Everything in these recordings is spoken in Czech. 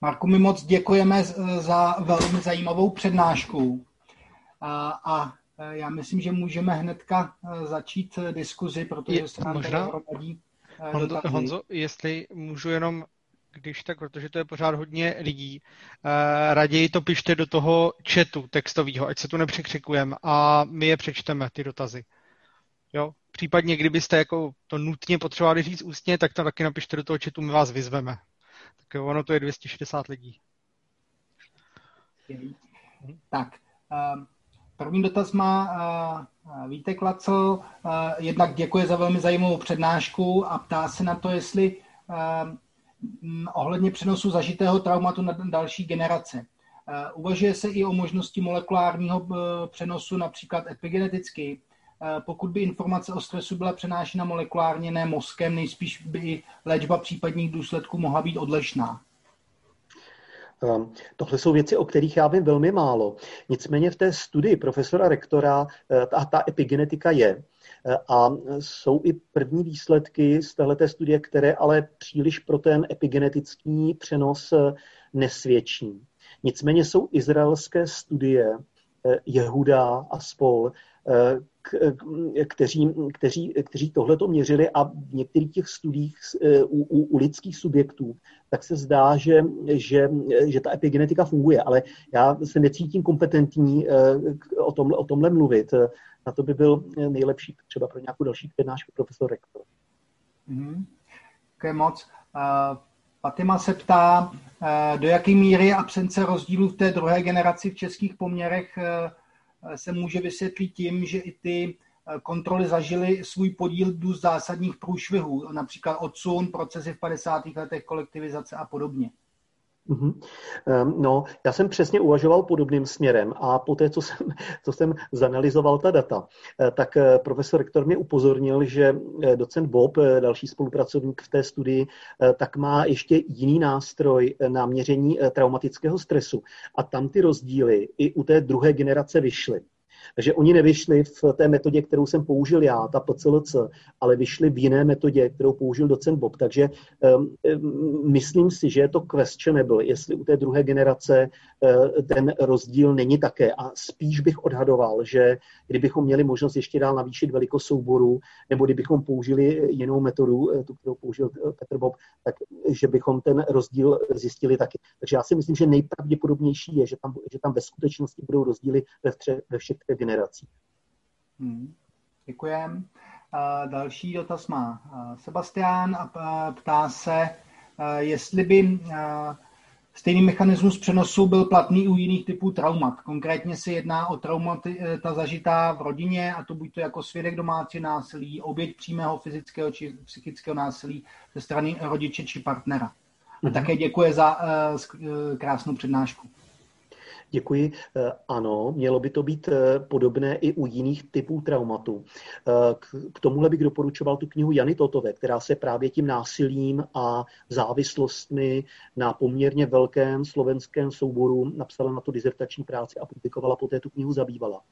Marku, my moc děkujeme za velmi zajímavou přednášku. A, a já myslím, že můžeme hnedka začít diskuzi, protože se nám možná, tady Honzo, Honzo, jestli můžu jenom když tak, protože to je pořád hodně lidí, uh, raději to pište do toho chatu textového, ať se tu nepřekřikujeme a my je přečteme, ty dotazy. Jo? Případně, kdybyste jako to nutně potřebovali říct ústně, tak to taky napište do toho chatu, my vás vyzveme. Ono to je 260 lidí. Tak, um, první dotaz má uh, Vítek Lacl. Uh, jednak děkuje za velmi zajímavou přednášku a ptá se na to, jestli uh, ohledně přenosu zažitého traumatu na další generace. Uvažuje se i o možnosti molekulárního přenosu, například epigeneticky. Pokud by informace o stresu byla přenášena molekulárně, ne mozkem, nejspíš by léčba případných důsledků mohla být odlišná. Um, tohle jsou věci, o kterých já vím velmi málo. Nicméně v té studii profesora rektora eh, ta, ta epigenetika je. Eh, a jsou i první výsledky z této studie, které ale příliš pro ten epigenetický přenos eh, nesvědčí. Nicméně jsou izraelské studie Jehuda a spol, kteří, kteří, kteří tohle to měřili a v některých těch studiích u, u, u lidských subjektů, tak se zdá, že, že, že ta epigenetika funguje, ale já se necítím kompetentní o, tomhle, o tomhle mluvit. Na to by byl nejlepší třeba pro nějakou další přednášku profesor rektor. Mm-hmm. Děkuji moc. Uh, Fatima se ptá, uh, do jaké míry je absence rozdílů v té druhé generaci v českých poměrech se může vysvětlit tím, že i ty eh, kontroly zažily svůj podíl dost zásadních průšvihů, například odsun, procesy v 50. letech, kolektivizace a podobně. Mm-hmm. No, já jsem přesně uvažoval podobným směrem a po té, co jsem, co jsem zanalizoval ta data, eh, tak eh, profesor rektor mě upozornil, že docent Bob, další spolupracovník v té studii, tak má ještě jiný nástroj na měření traumatického stresu. A tam ty rozdíly i u té druhé generace vyšly. Takže oni nevyšli v té metodě, kterou jsem použil já, ta PCLC, ale vyšli v jiné metodě, kterou použil docent Bob. Takže um, myslím si, že je to questionable, jestli u té druhé generace uh, ten rozdíl není také. A spíš bych odhadoval, že kdybychom měli možnost ještě dál navýšit velikost souboru, nebo kdybychom použili jinou metodu, eh, tu, kterou použil eh, Petr Bob, tak že bychom ten rozdíl zjistili taky. Takže já si myslím, že nejpravděpodobnější je, že tam, že tam ve skutečnosti budou rozdíly ve, vře, ve všech generací. Hmm. Děkujem. Další dotaz má Sebastián a ptá se, jestli by stejný mechanismus přenosu byl platný u jiných typů traumat. Konkrétně se jedná o traumaty e, ta zažitá v rodině, a to buď to jako svědek domácí násilí, oběť přímého fyzického či psychického násilí ze strany rodiče či partnera. A mhm. také děkuji za e, krásnou přednášku. Děkuji. Eh, ano, mělo by to být eh, podobné i u jiných typů traumatu. Eh, k tomuhle bych doporučoval tu knihu Jany Totové, která se právě tím násilím a závislostmi na poměrně velkém slovenském souboru napsala na to dizertační práci a publikovala, poté tu knihu zabývala.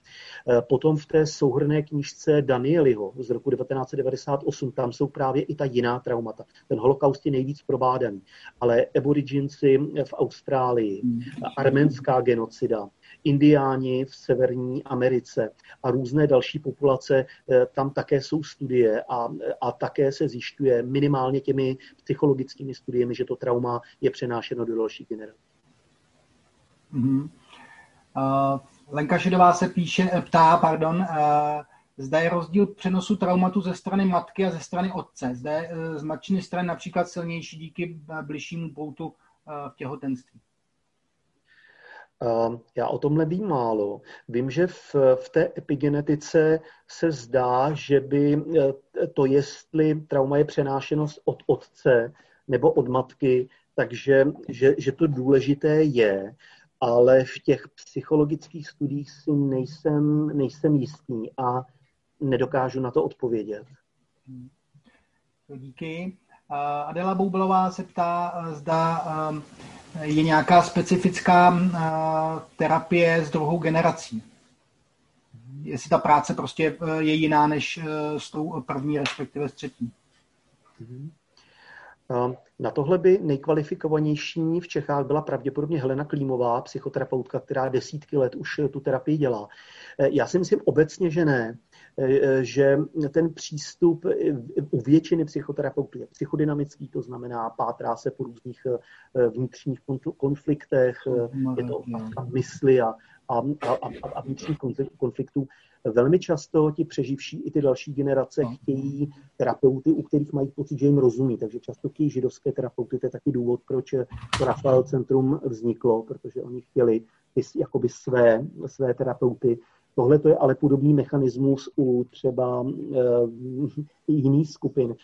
Potom v té souhrné knižce Danieliho z roku 1998, tam jsou právě i ta jiná traumata. Ten holokaust je nejvíc probádaný, ale aboriginci v Austrálii, hmm. arménská genocida, genocida, indiáni v Severní Americe a různé další populace, eh, tam také jsou studie a, a také se zjišťuje minimálně těmi psychologickými studiemi, že to trauma je přenášeno do dalších generací. Mm-hmm. Uh, Lenka Šedová se píše, eh, ptá, pardon, uh, zda je rozdíl přenosu traumatu ze strany matky a ze strany otce. Zde je z matčiny strany například silnější díky bližšímu poutu v těhotenství. Já o tomhle vím málo. Vím, že v, v té epigenetice se zdá, že by e, to, jestli trauma je přenášeno od otce nebo od matky, takže že, že to důležité je, ale v těch psychologických studiích si nejsem, nejsem jistý a nedokážu na to odpovědět. Díky. Adela Boubelová se ptá, zda je nějaká specifická terapie s druhou generací. Jestli ta práce prostě je jiná než s tou první, respektive s třetí. Mhm. Na tohle by nejkvalifikovanější v Čechách byla pravděpodobně Helena Klímová, psychoterapeutka, která desítky let už tu terapii dělá. Já si myslím obecně, že ne, že ten přístup u většiny psychoterapeutů je psychodynamický, to znamená pátrá se po různých vnitřních konfliktech, je to otázka mysli a, a, a, a vnitřních konfliktů. Velmi často ti přeživší i ty další generace chtějí terapeuty, u kterých mají pocit, že jim rozumí. Takže často chtějí židovské terapeuty. To je taky důvod, proč to Rafael Centrum vzniklo, protože oni chtěli jakoby své, své terapeuty Tohle to je ale podobný mechanismus u třeba e, jiných skupin.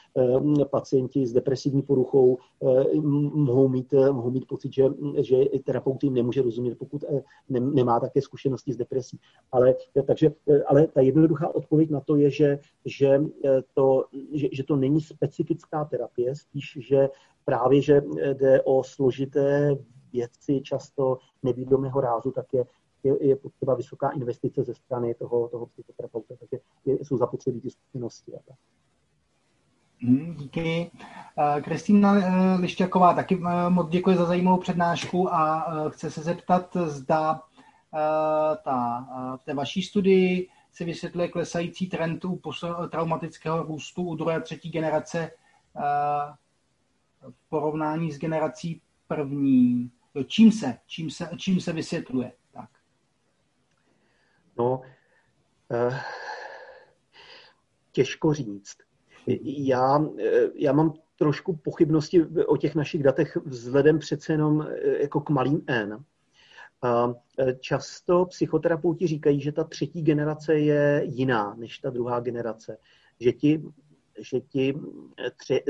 E, pacienti s depresivní poruchou e, mohou, mít, mohou mít pocit, že, že terapeut jim nemůže rozumět, pokud ne, nemá také zkušenosti s depresí. Ale, takže, ale ta jednoduchá odpověď na to je, že, že, to, že, že to není specifická terapie, spíš, že právě, že jde o složité věci, často nevídomého rázu, tak je je, je potřeba vysoká investice ze strany toho, toho psychoterapeuta, takže je, jsou zapotřebí ty zkušenosti. A tak. Hmm, díky. Eh, Kristýna eh, Lišťaková taky eh, moc děkuji za zajímavou přednášku a chce se zeptat, zda ta, v té vaší studii se vysvětluje klesající trend u traumatického růstu u druhé a třetí generace v porovnání s generací první. Čím se, čím se, čím se vysvětluje? No, eh, těžko říct. Já, eh, já mám trošku pochybnosti o těch našich datech vzhledem přece jenom eh, jako k malým N. A často psychoterapeuti říkají, že ta třetí generace je jiná než ta druhá generace. Že ti, že ti, tři,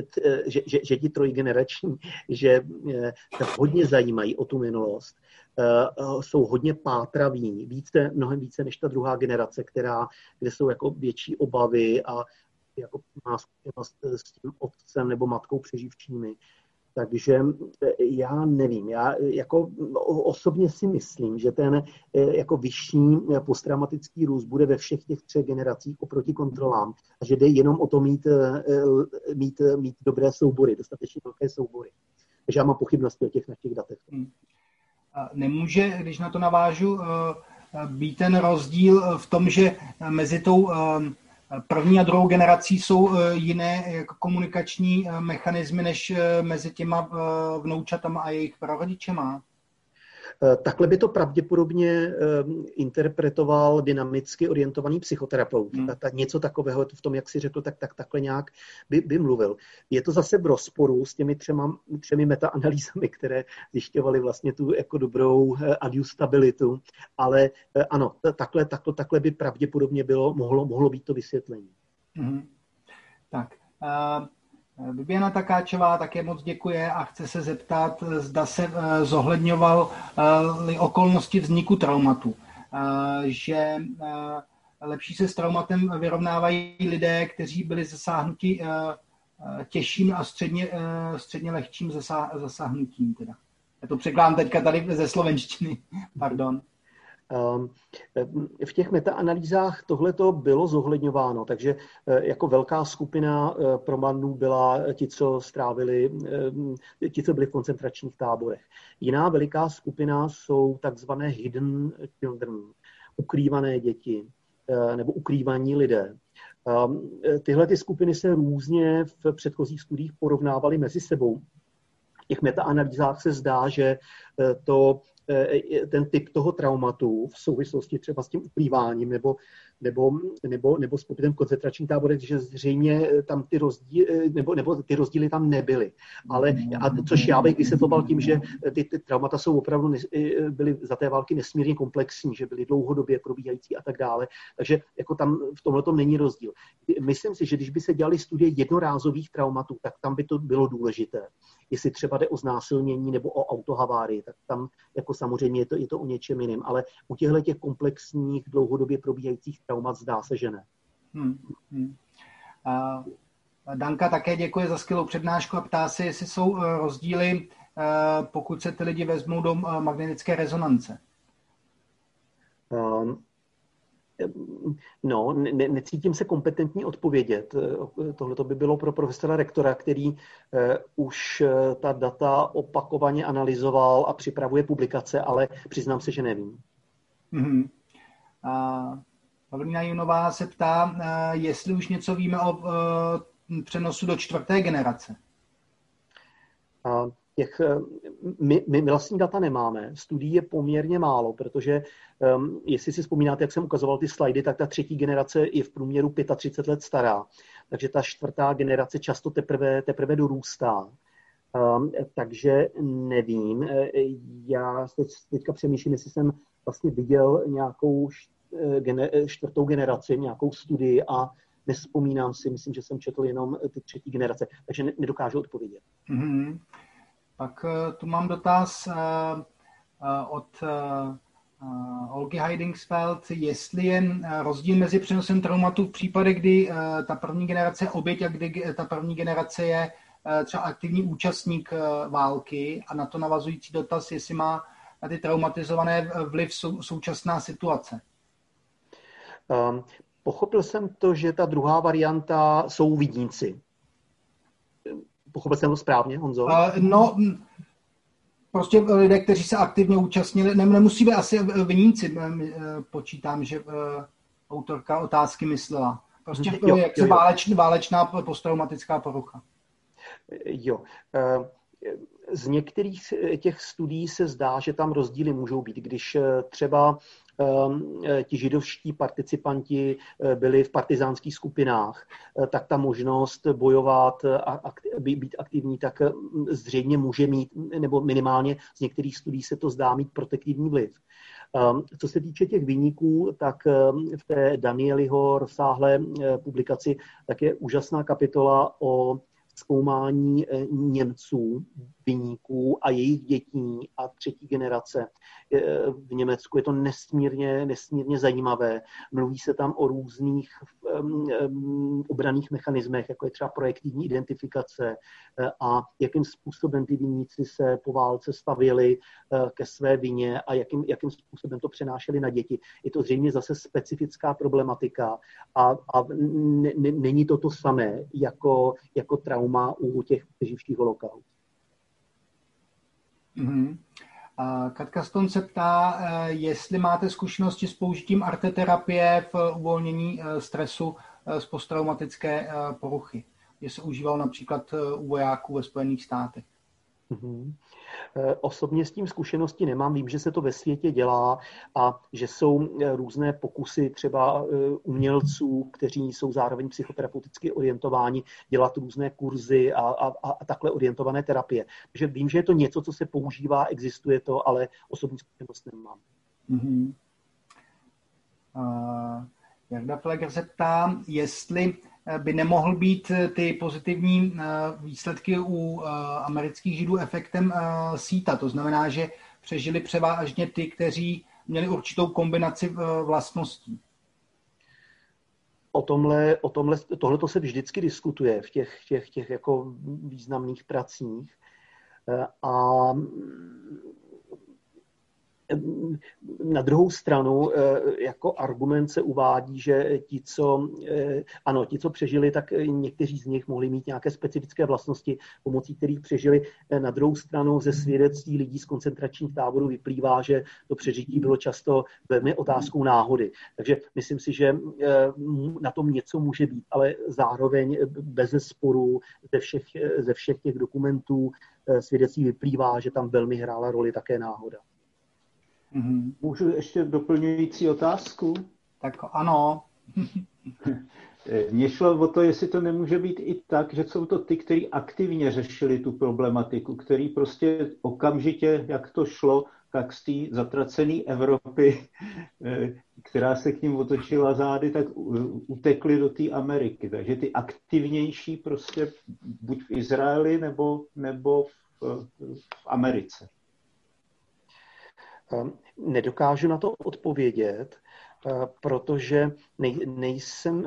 že, že, že ti trojgenerační, že se hodně zajímají o tu minulost Eh, jsou hodně pátraví, více, mnohem více než ta druhá generace, která, kde jsou jako větší obavy a jako má s tím otcem nebo matkou přeživčími. Takže eh, já nevím, já jako osobně si myslím, že ten eh, jako vyšší posttraumatický růst bude ve všech těch třech generacích oproti kontrolám a že jde jenom o to mít, mít, mít dobré soubory, dostatečně velké soubory. Takže já mám pochybnosti o těch našich datech. Hmm nemůže, když na to navážu, eh, být ten rozdíl v tom, že mezi tou eh, první a druhou generací jsou eh, jiné jako komunikační mechanismy než mezi těma vnoučatama a jejich prarodičema? Eh, takhle by to pravděpodobně eh, interpretoval dynamicky orientovaný psychoterapeut. Hmm. Ta, něco takového v tom, jak si řekl, tak, tak takhle nějak by, by mluvil. Je to zase v rozporu s těmi třema, třemi metaanalýzami, které zjišťovaly vlastně tu jako dobrou eh, adjustabilitu, ale ano, takhle, takhle, takhle by pravděpodobně bylo, mohlo, mohlo být to vysvětlení. Hmm. Tak. Uh... Bibiana Takáčová také moc děkuje a chce se zeptat, zda se eh, zohledňoval eh, okolnosti vzniku traumatu. Eh, že lepší se s traumatem vyrovnávají lidé, kteří byli zasáhnuti těžším a středně, středně lehčím zasáhnutím. Teda. Já to překládám teďka tady ze slovenštiny. Pardon. Ehm, v těch metaanalýzách tohle to bylo zohledňováno, takže eh, jako velká skupina eh, promandů byla ti, co strávili, ti, co byli v koncentračních táborech. Jiná veliká skupina jsou takzvané hidden children, ukrývané děti eh, nebo ukrývaní lidé. Ehm, tyhle ty skupiny se různě v předchozích studiích porovnávaly mezi sebou. V těch metaanalýzách se zdá, že to Eh, ten typ toho traumatu v souvislosti třeba s tím uplýváním nebo, nebo, nebo, nebo s pobytem v koncentračních táborech, že zřejmě tam ty rozdíly, nebo, nebo ty rozdíly tam nebyly. Ale, a což já bych vysvětloval tím, že ty, ty traumata jsou opravdu, eh, byly za té války nesmírně komplexní, že byly dlouhodobě probíhající a tak dále. Takže jako tam v tomhle tom není rozdíl. Myslím si, že když by se dělali studie jednorázových traumatů, tak tam by to bylo důležité jestli třeba jde o znásilnění nebo o autohavárii, tak tam jako samozřejmě je to, je to o něčem jiném. Ale u těchto těch komplexních, dlouhodobě probíhajících traumat zdá se, že ne. Hmm, hmm. Uh, Danka také děkuje za skvělou přednášku a ptá se, jestli jsou uh, rozdíly, uh, pokud se ty lidi vezmou do uh, magnetické rezonance. Um, No, ne, necítím se kompetentní odpovědět. Tohle by bylo pro profesora rektora, který uh, už ta data opakovaně analyzoval a připravuje publikace, ale přiznám se, že nevím. Mm-hmm. Uh, Pavlína Junová se ptá, uh, jestli už něco víme o uh, přenosu do čtvrté generace. Uh, těch, eh, my, my vlastní data nemáme, studií je poměrně málo, protože um, jestli si vzpomínáte, jak jsem ukazoval ty slajdy, tak ta třetí generace je v průměru 35 let stará, takže ta čtvrtá generace často teprve, teprve dorůstá. Um, takže nevím, eh, já teď, teďka přemýšlím, jestli jsem vlastně viděl nějakou eh, čtvrtou generaci, nějakou studii a nespomínám si, myslím, že jsem četl jenom ty třetí generace, takže nedokážu odpovědět. Mm-hmm. Pak eh, tu mám dotaz eh, eh, od Olgy Heidingsfeld, jestli je rozdíl mezi přenosem traumatu v případě, kdy ta první generace je oběť a kdy ta první generace je třeba aktivní účastník války a na to navazující dotaz, jestli má na ty traumatizované vliv sou, současná situace. Um, pochopil jsem to, že ta druhá varianta jsou vidníci. Pochopil jsem to správně, Honzo? Uh, no, prostě lidé, kteří se aktivně účastnili, ne, nemusí být asi viníci, počítám, že uh, autorka otázky myslela. Prostě jo, jak se váleč, válečná posttraumatická porucha. Jo. Uh, z některých těch studií se zdá, že tam rozdíly můžou být. Když třeba Ehm, eh, ti židovští participanti eh, byli v partizánských skupinách, eh, tak ta možnost bojovat a být aktivní, tak zřejmě může mít, nebo minimálně z některých studií se to zdá mít protektivní vliv. Ehm, co se týče těch vyníků, tak ehm, v té Danieliho rozsáhlé publikaci tak je úžasná kapitola o zkoumání Němců, vyníků a jejich dětí a třetí generace v Německu. Je to nesmírně, nesmírně zajímavé. Mluví se tam o různých obraných mechanismech, jako je třeba projektivní identifikace uh, a jakým způsobem ty viníci se po válce stavili ke své vině a jakým, jakým způsobem to přenášeli na děti. Je to zřejmě zase specifická problematika a, a n, n, není to to samé jako, jako trauma u těch přeživších holokaust. Mm-hmm. Katka Stone se ptá, eh, jestli máte zkušenosti s použitím arteterapie v uvolnění eh, stresu eh, z posttraumatické poruchy, že se užíval například u vojáků ve Spojených státech. Mm-hmm. Osobně s tím zkušenosti nemám. Vím, že se to ve světě dělá a že jsou eh, různé pokusy třeba eh, umělců, kteří jsou zároveň psychoterapeuticky orientováni, dělat různé kurzy a, a, a takhle orientované terapie. Takže vím, že je to něco, co se používá, existuje to, ale osobní zkušenost nemám. Mm-hmm. Uh, Jarda Fleger se ptá, jestli by nemohl být eh, ty pozitivní eh, výsledky u eh, amerických židů efektem síta. To znamená, že přežili převážně ty, kteří měli určitou kombinaci vlastností. O tomhle, o tomhle, tohle se vždycky diskutuje v těch, těch, těch jako významných pracích. A na druhou stranu eh, jako argument se uvádí, že ti, co, eh, ano, ti, co přežili, tak někteří z nich mohli mít nějaké specifické vlastnosti, pomocí kterých přežili. Eh, na druhou stranu ze svědectví lidí z koncentračních táborů vyplývá, že to přežití bylo často velmi otázkou náhody. Takže myslím si, že na tom něco může být, ale zároveň bez sporu ze všech, ze všech těch dokumentů svědectví vyplývá, že tam velmi hrála roli také náhoda. Mm-hmm. Můžu ještě doplňující otázku? Tak ano. Mně šlo o to, jestli to nemůže být i tak, že jsou to ty, kteří aktivně řešili tu problematiku, který prostě okamžitě, jak to šlo, tak z té zatracené Evropy, eh, která se k ním otočila zády, tak utekli do té Ameriky. Takže ty aktivnější prostě buď v Izraeli nebo, nebo v, v Americe. Ehm, nedokážu na to odpovědět, protože nej, nejsem,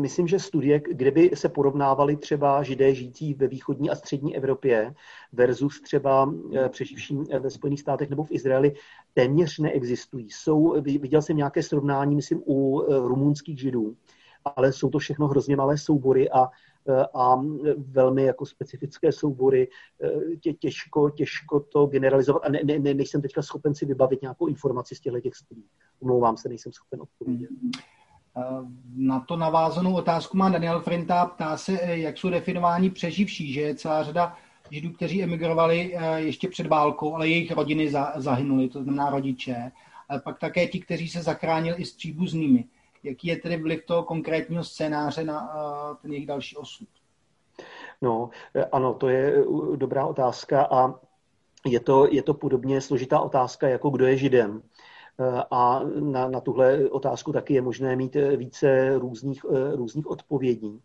myslím, že studie, kde by se porovnávali třeba židé žijící ve východní a střední Evropě versus třeba přeživším ve Spojených státech nebo v Izraeli, téměř neexistují. Jsou, viděl jsem nějaké srovnání, myslím, u rumunských židů, ale jsou to všechno hrozně malé soubory a a velmi jako specifické soubory. Tě, těžko, těžko to generalizovat a ne, ne, nejsem teďka schopen si vybavit nějakou informaci z těchto těch studií. Omlouvám se, nejsem schopen odpovědět. Na to navázanou otázku má Daniel Frinta. Ptá se, jak jsou definováni přeživší, že je celá řada židů, kteří emigrovali ještě před válkou, ale jejich rodiny zahynuli, to znamená rodiče. Ale pak také ti, kteří se zachránili i s příbuznými. Jaký je tedy vliv toho konkrétního scénáře na eh, ten jejich další osud? No, eh, ano, to je eh, dobrá otázka a je to, je to podobně složitá otázka, jako kdo je židem. A na, na tuhle otázku taky je možné mít více různých, různých odpovědí.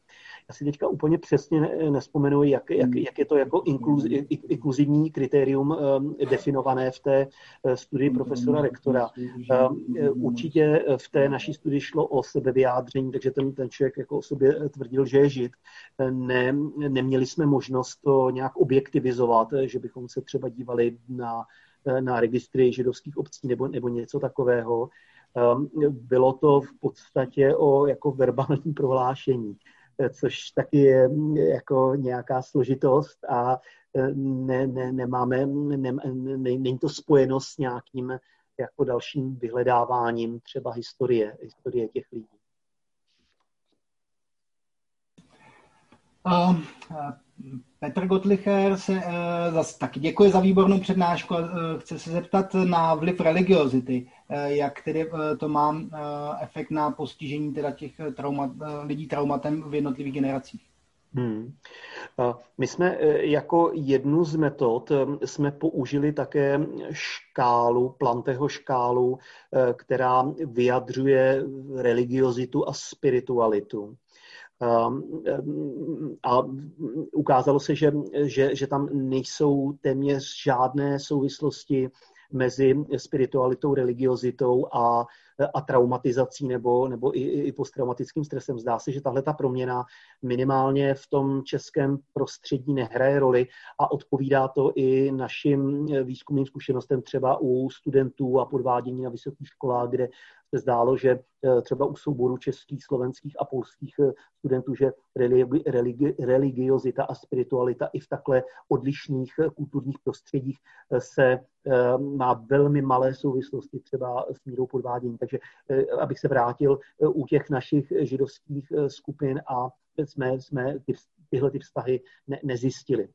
Já si teďka úplně přesně nespomenu, jak, jak, hmm. jak je to jako inkluz, inkluzivní kritérium um, definované v té uh, studii profesora rektora. Um, určitě v té naší studii šlo o sebevyjádření, takže ten, ten člověk jako o sobě tvrdil, že je žid. Ne, neměli jsme možnost to nějak objektivizovat, že bychom se třeba dívali na, na registry židovských obcí nebo, nebo něco takového. Um, bylo to v podstatě o jako verbální prohlášení což taky je jako nějaká složitost a e, ne, ne, nemáme, ne, ne, není to spojeno s nějakým jako dalším vyhledáváním třeba historie, historie těch lidí. Uh, Petr Gottlicher se uh, zase taky děkuje za výbornou přednášku. Uh, chce se zeptat na vliv religiozity. Uh, jak tedy uh, to má uh, efekt na postižení teda těch traumat, lidí traumatem v jednotlivých generacích? Hmm. My jsme jako jednu z metod jsme použili také škálu, Planteho škálu, která vyjadřuje religiozitu a spiritualitu. A ukázalo se, že, že, že tam nejsou téměř žádné souvislosti mezi spiritualitou, religiozitou a, a traumatizací nebo, nebo i, i posttraumatickým stresem. Zdá se, že tahle ta proměna minimálně v tom českém prostředí nehraje roli a odpovídá to i našim výzkumným zkušenostem třeba u studentů a podvádění na vysokých školách, kde se zdálo, že eh, třeba u souboru českých, slovenských a polských eh, studentů, že religi, religi, religiozita a spiritualita i v takhle odlišných eh, kulturních prostředích se má velmi malé souvislosti třeba s mírou podvádění. Takže abych se vrátil u těch našich židovských skupin a jsme, jsme ty, tyhle ty vztahy ne, nezjistili.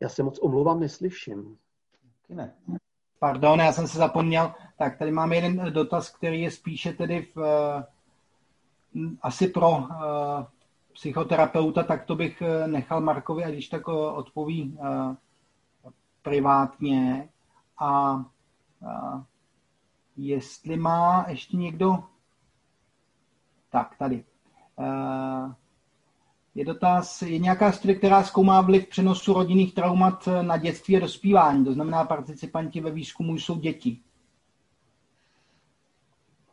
Já se moc omlouvám, neslyším. Ne. Pardon, já jsem se zapomněl. Tak tady máme jeden dotaz, který je spíše tedy v, asi pro uh, psychoterapeuta, tak to bych eh, nechal Markovi, a když tak odpoví uh, privátně. A jestli má ještě někdo... Tak, tady. Je dotaz, je nějaká studie, která zkoumá vliv přenosu rodinných traumat na dětství a dospívání, to znamená participanti ve výzkumu jsou děti.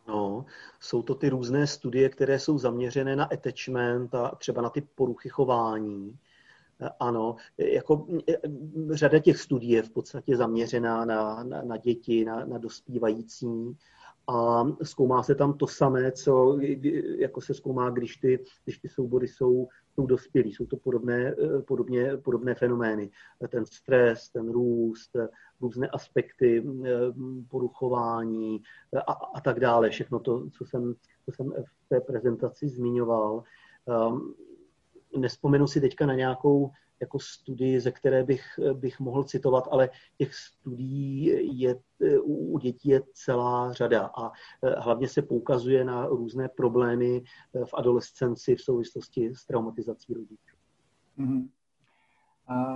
No, jsou to ty různé studie, které jsou zaměřené na attachment a třeba na ty poruchy chování. Ano, jako řada těch studií je v podstatě zaměřená na, na, na děti, na, na dospívající a zkoumá se tam to samé, co jako se zkoumá, když ty, když ty soubory jsou, jsou dospělí. Jsou to podobné, podobně, podobné fenomény. Ten stres, ten růst, různé aspekty eh, poruchování a, a tak dále. Všechno to, co jsem, co jsem v té prezentaci zmiňoval. Um, nespomenu si teďka na nějakou jako studii, ze které bych, bych mohl citovat, ale těch studií je, u dětí je celá řada a eh, hlavně se poukazuje na různé problémy eh, v adolescenci v souvislosti s traumatizací rodičů. Mm-hmm.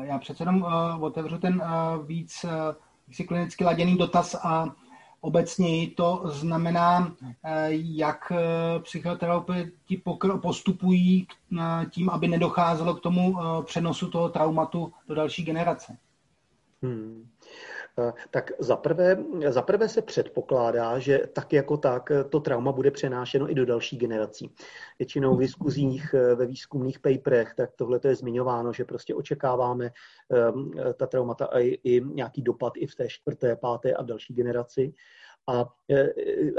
Já přece jenom otevřu ten víc klinicky laděný dotaz a obecněji to znamená, jak psychoterapeuti postupují tím, aby nedocházelo k tomu přenosu toho traumatu do další generace. Hmm. Eh, tak zaprvé, zaprvé se předpokládá, že tak jako tak to trauma bude přenášeno i do další generací. Většinou v diskuzích eh, ve výzkumných paperech, tak tohle je zmiňováno, že prostě očekáváme eh, ta traumata a i, i nějaký dopad i v té čtvrté, páté a další generaci. A,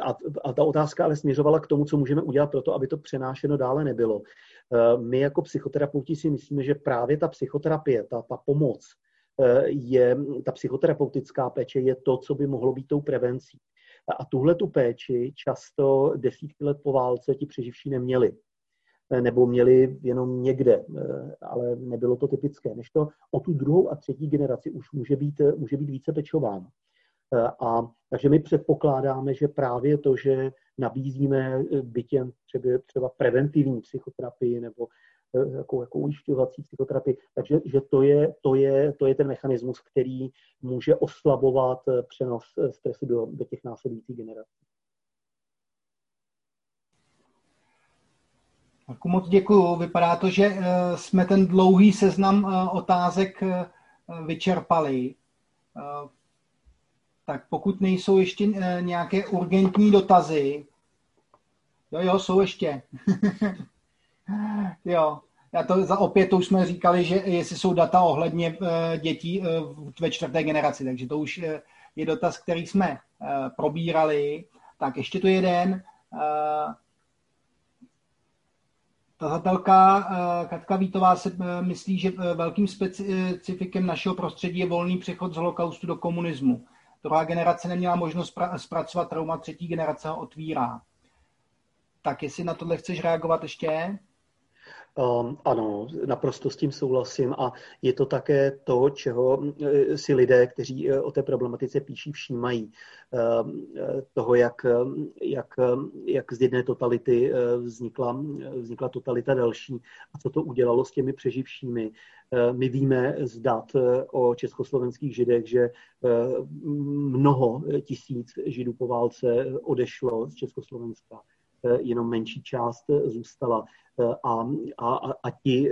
a, a ta otázka ale směřovala k tomu, co můžeme udělat pro to, aby to přenášeno dále nebylo. My jako psychoterapeuti si myslíme, že právě ta psychoterapie, ta, ta pomoc, je ta psychoterapeutická péče je to, co by mohlo být tou prevencí. A tuhle tu péči často desítky let po válce ti přeživší neměli. Nebo měli jenom někde, ale nebylo to typické. Než to o tu druhou a třetí generaci už může být, může být více pečováno. A takže my předpokládáme, že právě to, že nabízíme bytě třeba, třeba preventivní psychoterapii nebo Eh, jako, jako ujišťovací psychoterapii. Takže že to, je, to, je, to je ten mechanismus, který může oslabovat eh, přenos eh, stresu do, do těch následujících generací. Marku, moc děkuju. Vypadá to, že jsme ten dlouhý seznam otázek vyčerpali. Tak pokud nejsou ještě nějaké urgentní dotazy, jo, jo, jsou ještě. Jo, já to za opět to už jsme říkali, že jestli jsou data ohledně uh, dětí uh, ve čtvrté generaci, takže to už uh, je dotaz, který jsme probírali. Tak ještě tu jeden. Tazatelka Katka Vítová se myslí, že velkým specifikem našeho prostředí je volný přechod z holokaustu do komunismu. Druhá generace neměla možnost pra- zpracovat trauma, třetí generace ho otvírá. Tak jestli na tohle chceš reagovat ještě? Um, ano, naprosto s tím souhlasím a je to také to, čeho eh, si lidé, kteří eh, o té problematice píší, všímají. Um, toho, jak, jak, jak z jedné totality vznikla, vznikla totalita další a co to udělalo s těmi přeživšími. My víme z dat o československých židech, že mnoho tisíc židů po válce odešlo z Československa jenom menší část zůstala. A, a, a, ti,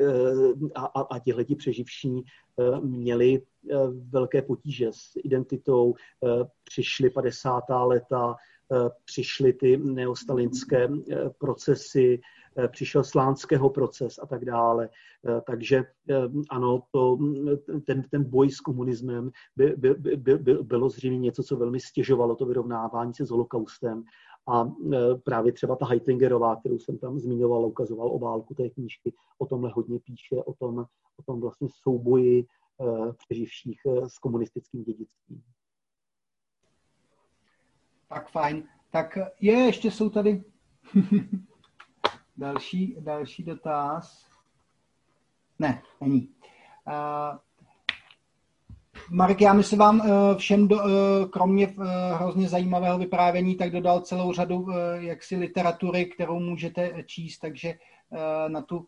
a, a tihleti přeživší měli velké potíže s identitou, přišly 50. leta, přišly ty neostalinské procesy, přišel slánského proces a tak dále. Takže ano, to, ten, ten boj s komunismem by, by, by, by, bylo zřejmě něco, co velmi stěžovalo to vyrovnávání se s holokaustem a e, právě třeba ta Heitlingerová, kterou jsem tam zmiňoval, ukazoval o válku té knížky, o tomhle hodně píše, o tom, o tom vlastně souboji e, přeživších e, s komunistickým dědictvím. Tak fajn. Tak je, ještě jsou tady další, další dotaz. Ne, není. Uh, Marek, já myslím vám eh, všem, do, eh, kromě eh, hrozně zajímavého vyprávění, tak dodal celou řadu jaksi literatury, kterou můžete číst, takže na tu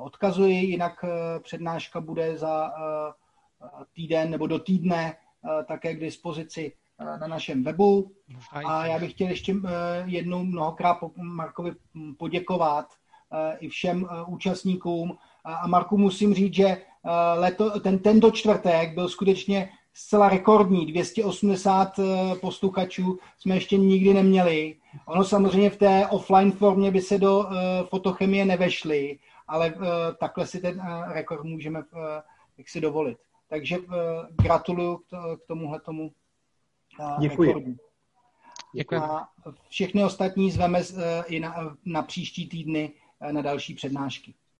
odkazuji, jinak přednáška bude za týden nebo do týdne také k dispozici na našem webu. A já bych chtěl ještě jednou mnohokrát Markovi poděkovat i všem účastníkům. A Marku musím říct, že leto, ten, tento čtvrtek byl skutečně zcela rekordní. 280 eh, posluchačů jsme ještě nikdy neměli. Ono samozřejmě v té offline formě by se do uh, fotochemie nevešly, ale uh, takhle si ten uh, rekord můžeme uh, jak si dovolit. Takže uh, gratuluju k, to, k tomuhle tomu uh, Děkuji. rekordu. Děkuji. A všechny ostatní zveme uh, i na, na příští týdny uh, na další přednášky.